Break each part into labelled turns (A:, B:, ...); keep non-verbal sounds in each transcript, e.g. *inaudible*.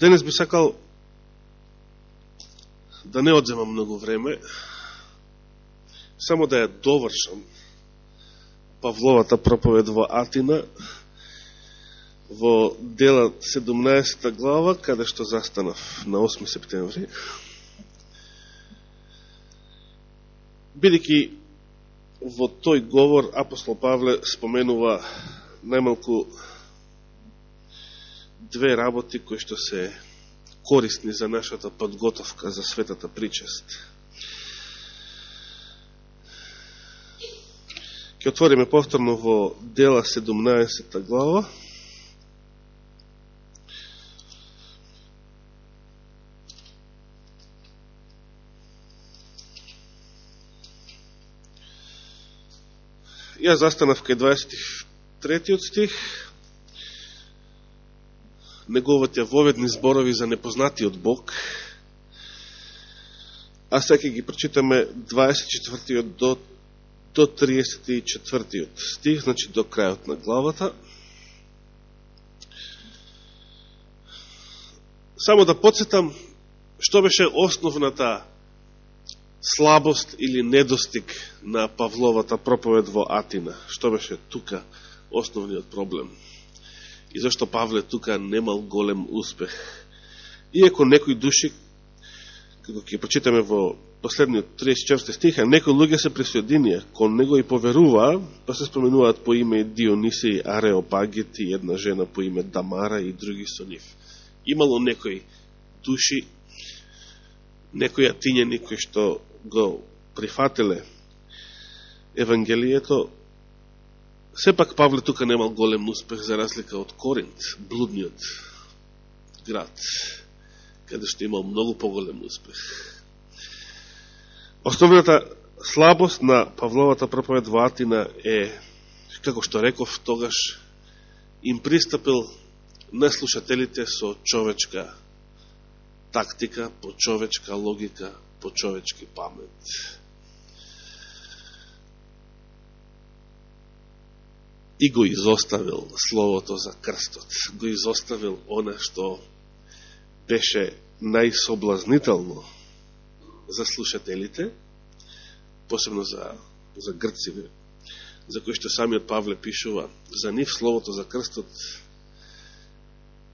A: Денес би сакал да не одземам многу време, само да ја довршам Павловата проповед во Атина, во дела 17 глава, каде што застанав на 8 септември. Бидеќи во тој говор апостол Павле споменува најмалку две работи кои што се корисни за нашата подготовка за светата причест. Ке отвориме повторно во дела 17 глава. Ја застанав кај 23 стих неговите воведни зборови за непознатиот Бог, а сега ги прочитаме 24 до, до 34 стих, значи до крајот на главата. Само да подсетам што беше основната слабост или недостиг на Павловата проповед во Атина. Што беше тука основниот проблем? И зашто Павле тука немал голем успех. Иако некои души, како ќе почитаме во последниот 34 стиха, некои луѓе се присоединија, кон него и поверуваа, па се споменуваат по име Диониси, Ареопагит и една жена по име Дамара и други со нив. Имало некои души, некои атињани кои што го прифателе Евангелието, Сепак Павле тука немал голем успех за разлика од Коринт, блудниот град, каде што имал многу поголем успех. Основната слабост на Павловата проповед во Атина е, како што реков, тогаш им пристапил на слушателите со човечка тактика, по човечка логика, по човечки памет и го изоставил словото за крстот. Го изоставил она што беше најсоблазнително за слушателите, посебно за, за Грциве, за кои што самиот Павле пишува. За нив словото за крстот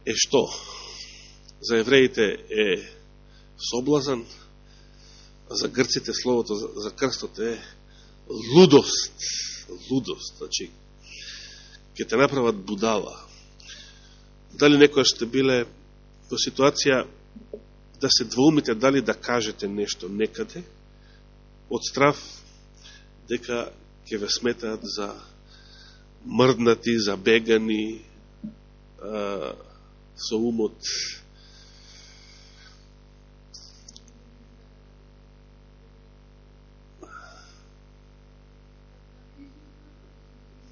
A: е што? За евреите е соблазан, а за грците словото за, за крстот е лудост. Лудост, значи ќе те направат будала. Дали некоја сте биле во ситуација да се двоумите дали да кажете нешто некаде, од страв дека ќе ве сметаат за мрднати, забегани, а, со умот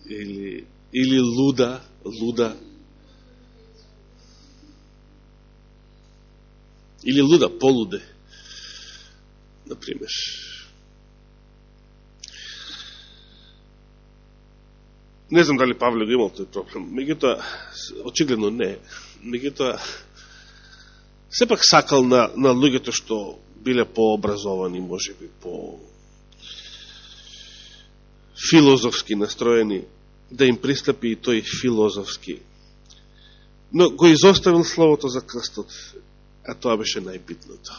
A: или или луда, луда, или луда, полуде, например. Не знам дали Павле го имал тој проблем, меѓутоа, очигледно не, меѓутоа, сепак сакал на, на луѓето што биле пообразовани, може би, по филозофски настроени, да им пристапи и тој филозофски. Но го изоставил словото за крстот, а тоа беше најбитното.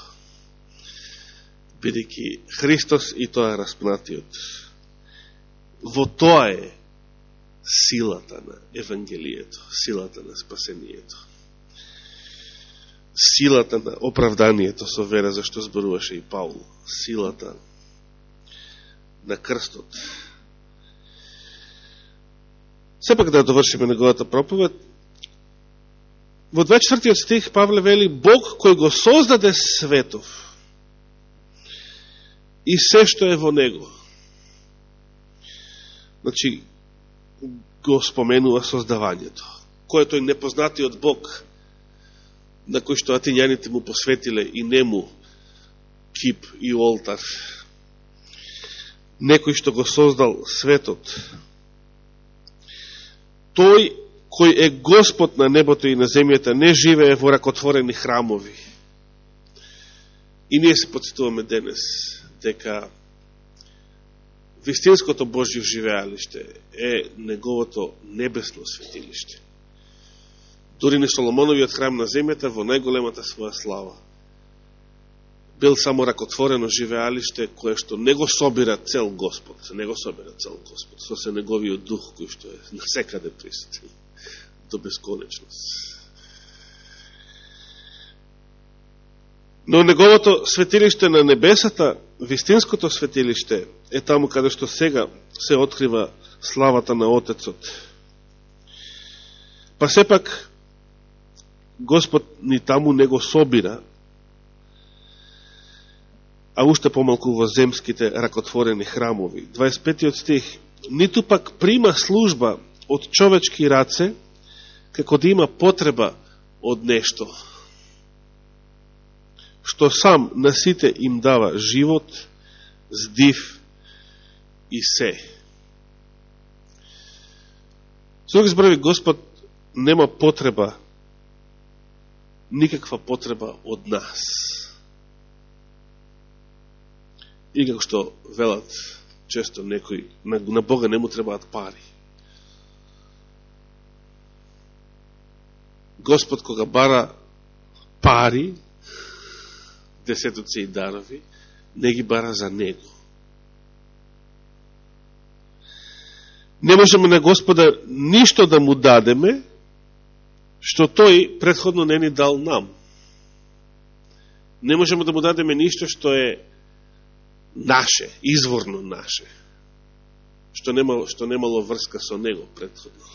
A: Бидеќи Христос и тоа е распнатиот. Во тоа е силата на Евангелието, силата на спасението. Силата на оправданието со вера, зашто зборуваше и Паул. Силата на крстот Сепак да довршиме неговата проповед. Во 24 стих Павле вели Бог кој го создаде светов и се што е во него. Значи, го споменува создавањето. Кој е тој непознатиот Бог на кој што атињаните му посветиле и нему кип и олтар. Некој што го создал светот тој кој е Господ на небото и на земјата, не живее во ракотворени храмови. И ние се подсетуваме денес дека вистинското Божјо живеалиште е неговото небесно светилиште. Дори не Соломоновиот храм на земјата во најголемата своја слава бил само ракотворено живеалиште кое што не го собира цел Господ, не го собира цел Господ, со се неговиот дух кој што е на секаде присутен до бесконечност. Но неговото светилиште на небесата, вистинското светилиште, е таму каде што сега се открива славата на Отецот. Па сепак, Господ ни таму не го собира, а уште помалку во земските ракотворени храмови. 25 стих. Ниту пак прима служба од човечки раце, како да има потреба од нешто, што сам на сите им дава живот, здив и се. Со збрави Господ нема потреба, никаква потреба од нас. И како што велат често некои, на, на Бога не му требаат пари. Господ кога бара пари, десетоци и дарови, не ги бара за Него. Не можеме на Господа ништо да му дадеме, што Тој предходно не ни дал нам. Не можеме да му дадеме ништо што е наше, изворно наше, што немало, што немало врска со Него предходно.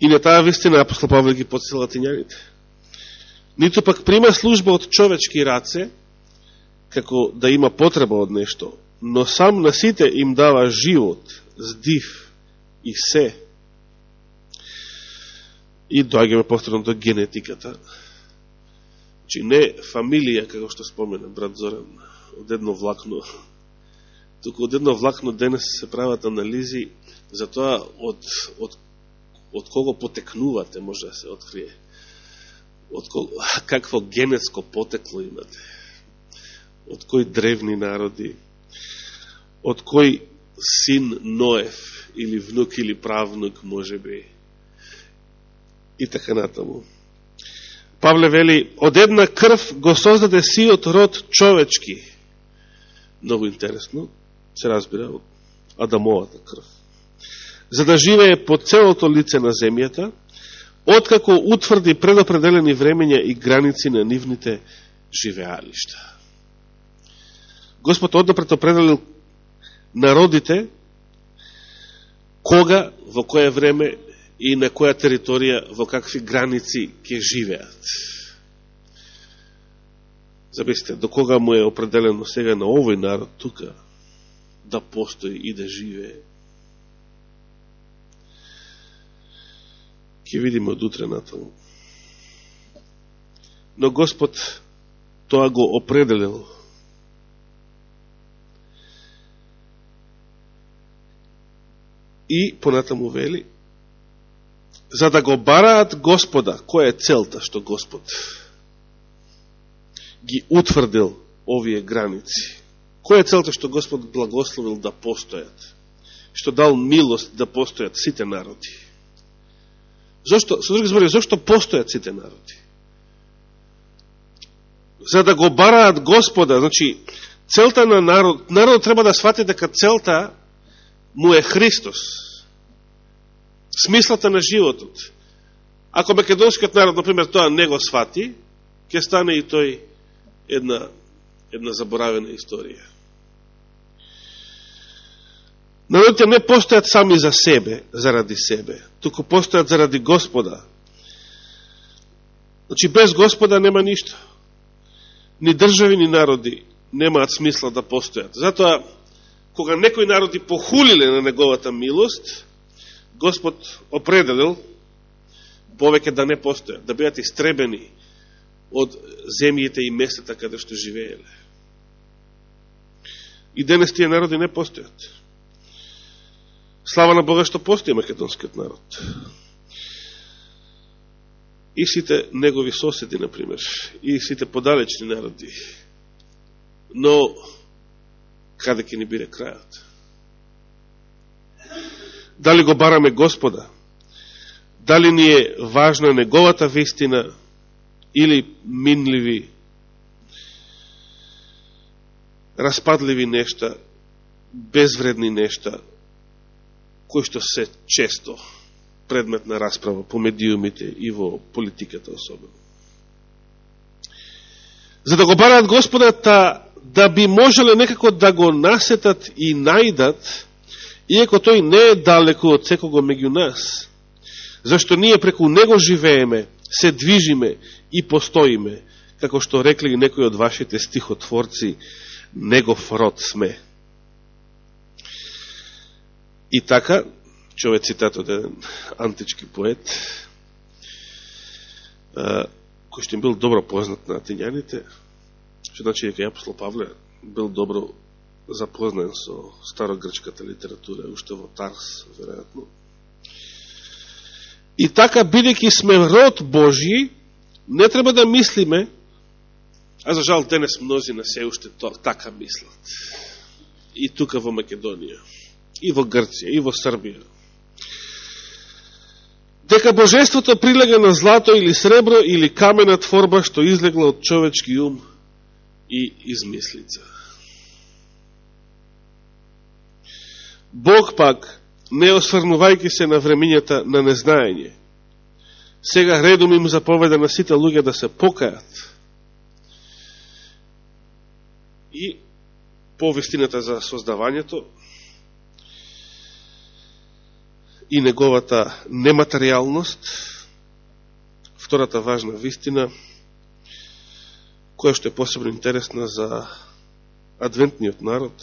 A: И на таа вистина апостол Павле ги подсел латињаните. Ниту пак прима служба од човечки раце, како да има потреба од нешто, но сам на сите им дава живот, здив и се. И доаѓаме повторно до генетиката. Чи не фамилија, како што спомена брат Зоран, од едно влакно, туку од едно влакно денес се прават анализи за тоа од, од од кого потекнувате, може да се открие. Од кого, *laughs* какво генетско потекло имате. Од кои древни народи. Од кој син Ноев или внук или правнук може би. И така натаму. Павле вели, од една крв го создаде сиот род човечки. Много интересно, се разбира, од Адамовата крв за да живее по целото лице на земјата, откако утврди предопределени времења и граници на нивните живеалишта. Господ однапред определил народите кога, во кое време и на која територија, во какви граници ќе живеат. Замислите, до кога му е определено сега на овој народ тука да постои и да живее ќе видиме од утре натаму. Но Господ тоа го определил. И понатаму вели, за да го бараат Господа, која е целта што Господ ги утврдил овие граници? Која е целта што Господ благословил да постојат? Што дал милост да постојат сите народи? Зошто, со други збори, зошто постојат сите народи? За да го бараат Господа, значи, целта на народ, народ треба да свати дека целта му е Христос. Смислата на животот. Ако македонскиот народ, например, тоа не го свати, ќе стане и тој една, една заборавена историја. Народите не постојат сами за себе, заради себе, туку постојат заради Господа. Значи, без Господа нема ништо. Ни држави, ни народи немаат смисла да постојат. Затоа, кога некои народи похулиле на неговата милост, Господ определил повеќе да не постојат, да бидат истребени од земјите и местата каде што живееле. И денес тие народи не постојат. Слава на Бога што постои македонскиот народ. И сите негови соседи, например, и сите подалечни народи. Но, каде ќе ни биде крајот? Дали го бараме Господа? Дали ни е важна неговата вистина или минливи, распадливи нешта, безвредни нешта, кои што се често предмет на расправа по медиумите и во политиката особено. За да го бараат Господа, та, да би можеле некако да го насетат и најдат, иеко тој не е далеко од секого меѓу нас, зашто ние преку него живееме, се движиме и постоиме, како што рекли некои од вашите стихотворци, негов род сме. И така, човек цитат од еден антички поет, кој што им бил добро познат на атињаните, што значи дека апостол Павле бил добро запознан со старогрчката литература, уште во Тарс, веројатно. И така, бидеќи сме род Божи, не треба да мислиме, а за жал денес мнози на се уште то, така мислат. И тука во Македонија и во Грција, и во Србија. Дека божеството прилега на злато или сребро или камена творба што излегла од човечки ум и измислица. Бог пак, не осврнувајќи се на времињата на незнаење, сега редом им заповеда на сите луѓе да се покајат. И по вистината за создавањето и неговата нематериалност, втората важна вистина, која што е посебно интересна за адвентниот народ,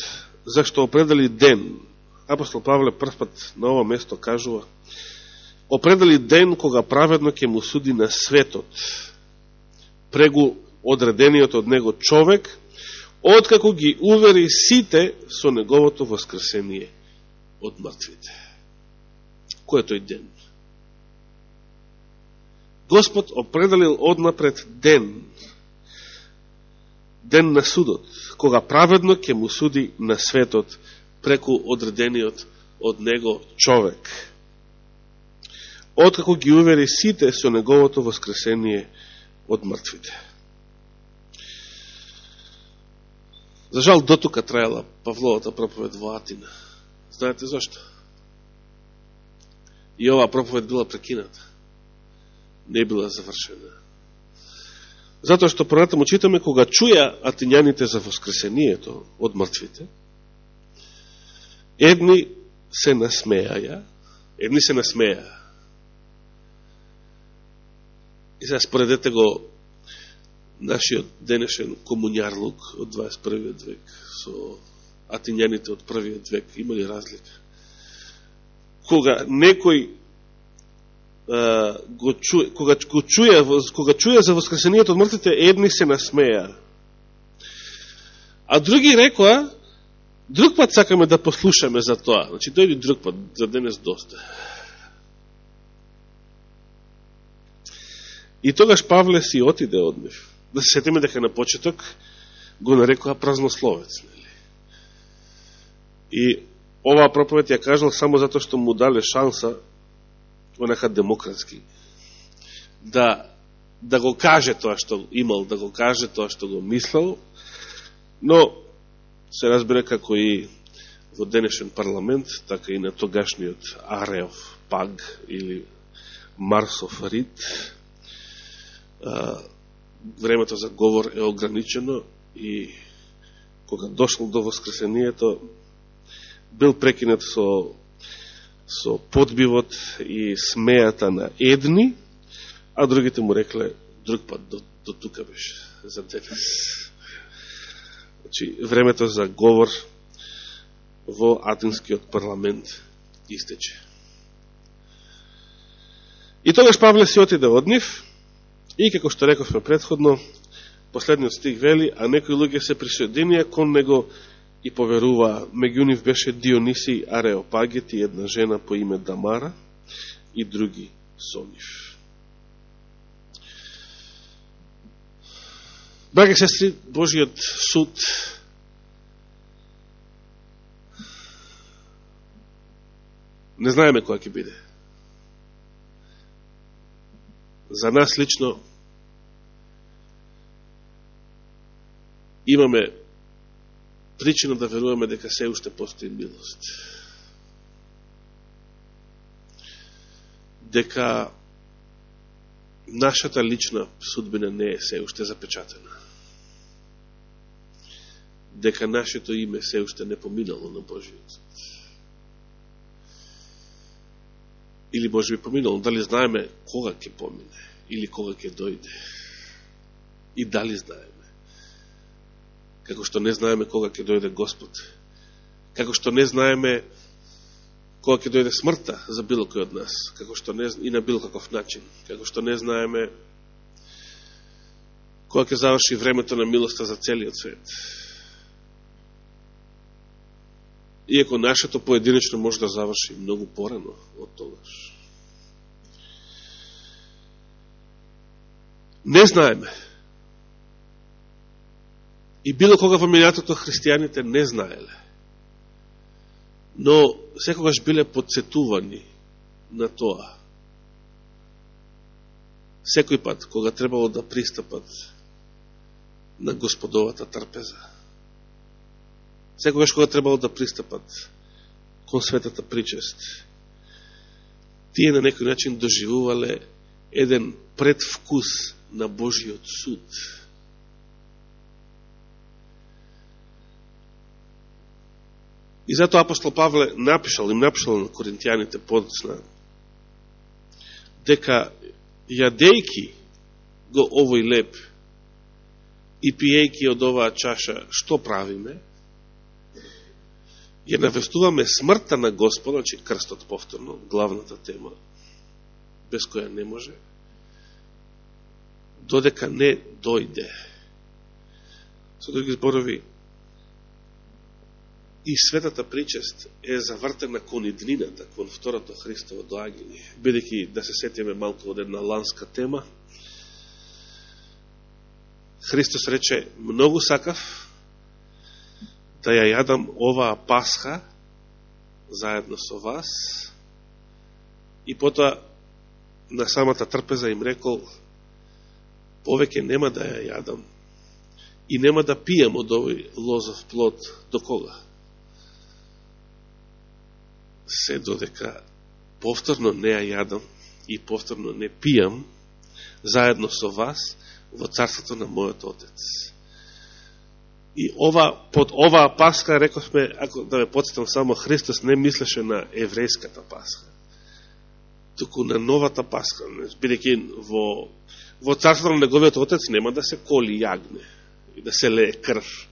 A: зашто определи ден, апостол Павле првпат на ова место кажува, определи ден кога праведно ќе му суди на светот, прегу одредениот од него човек, откако ги увери сите со неговото воскресение од мртвите кој е тој ден? Господ определил однапред ден, ден на судот, кога праведно ќе му суди на светот преку одредениот од него човек. Откако ги увери сите со неговото воскресение од мртвите. За жал, дотука трајала Павловата проповед во Атина. Знаете зашто? и оваа проповед била прекината. Не била завршена. Затоа што понатаму читаме, кога чуја атињаните за воскресението од мртвите, едни се насмеаја, едни се насмеаја. И сега споредете го нашиот денешен комуњарлук од 21. век со атинјаните од првиот век. Има ли разлика? кога некој го чуе, кога го чуе, кога чуе за воскресението од мртвите, едни се насмеја. А други рекоа, друг пат сакаме да послушаме за тоа. Значи, дојди друг пат, за денес доста. И тогаш Павле си отиде од нив. Да се сетиме дека на почеток го нарекоа празнословец. Нели? И оваа проповед ја кажал само затоа што му дале шанса, онака демократски, да, да го каже тоа што имал, да го каже тоа што го мислал, но се разбира како и во денешен парламент, така и на тогашниот Ареов Паг или Марсов Рид, времето за говор е ограничено и кога дошло до воскресението, бил прекинат со, со подбивот и смејата на едни, а другите му рекле друг пат до, до тука беше за денес. Значи, времето за говор во Атинскиот парламент истече. И тогаш Павле си отиде од нив и, како што рековме предходно, последниот стих вели, а некои луѓе се присоединија кон него и поверуваа. Меѓу нив беше Диониси Ареопагет и една жена по име Дамара и други со нив. Браке сестри, Божиот суд не знаеме која ќе биде. За нас лично имаме причина да веруваме дека се уште постои милост. Дека нашата лична судбина не е се уште запечатена. Дека нашето име се уште не поминало на Божиот суд. Или може би поминало, дали знаеме кога ќе помине, или кога ќе дојде. И дали знаеме како што не знаеме кога ќе дојде Господ, како што не знаеме кога ќе дојде смртта за било кој од нас, како што не и на било каков начин, како што не знаеме кога ќе заврши времето на милоста за целиот свет. Иако нашето поединечно може да заврши многу порано од тогаш. Не знаеме И било кога во минатото христијаните не знаеле. Но секогаш биле подсетувани на тоа. Секој пат, кога требало да пристапат на господовата трпеза. Секогаш кога требало да пристапат кон светата причест. Тие на некој начин доживувале еден предвкус на Божиот суд И затоа апостол Павле напишал, им напишал на коринтијаните подоцна, дека јадејки го овој леп и пиејки од оваа чаша, што правиме? Ја навестуваме смртта на Господа, че крстот повторно, главната тема, без која не може, додека не дојде. Со други зборови, и светата причест е завртена кон иднината, кон второто Христово доаѓање. Бидеќи да се сетиме малку од една ланска тема, Христос рече, многу сакав да ја јадам оваа пасха заедно со вас и потоа на самата трпеза им рекол, повеќе нема да ја јадам и нема да пијам од овој лозов плод до кога? Се додека повторно не ја јадам и повторно не пијам заедно со вас во царството на мојот Отец. И ова, под оваа пасха, рековме, ако да ве подсетам само, Христос не мислеше на еврејската пасха, туку на новата пасха, бидеќи во, во царството на неговиот Отец нема да се коли јагне и да се лее крв.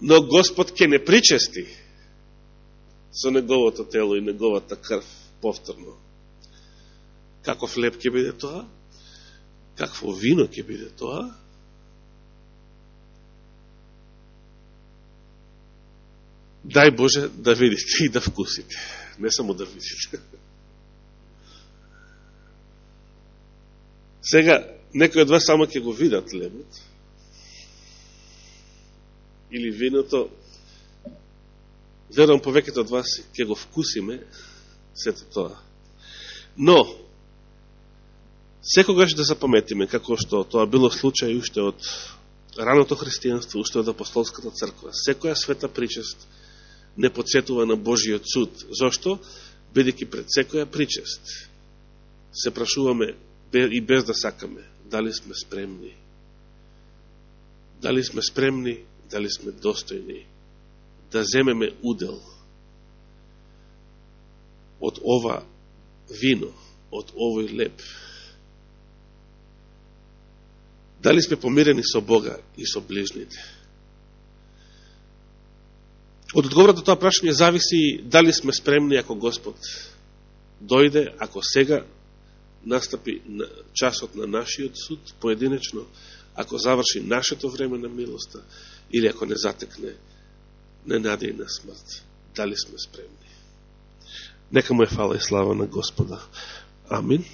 A: Но Господ ке не причести со неговото тело и неговата крв повторно. Како леп ќе биде тоа? Какво вино ќе биде тоа? Дај Боже да видите и да вкусите, не само да видите. Сега, некој од вас само ќе го видат лебот, или виното, верувам повеќето од вас ќе го вкусиме сето тоа. Но, секогаш да запаметиме, како што тоа било случај уште од раното христијанство, уште од апостолската црква. Секоја света причест не подсетува на Божиот суд. Зошто? Бидеќи пред секоја причест се прашуваме и без да сакаме, дали сме спремни. Дали сме спремни, дали сме достојни да земеме удел од ова вино, од овој леп. Дали сме помирени со Бога и со ближните? Од одговорот на тоа прашање зависи дали сме спремни ако Господ дојде, ако сега настапи часот на нашиот суд, поединечно, ако заврши нашето време на милоста, или ако не затекне ненадејна смрт. Дали сме спремни? Нека му е фала и слава на Господа. Амин.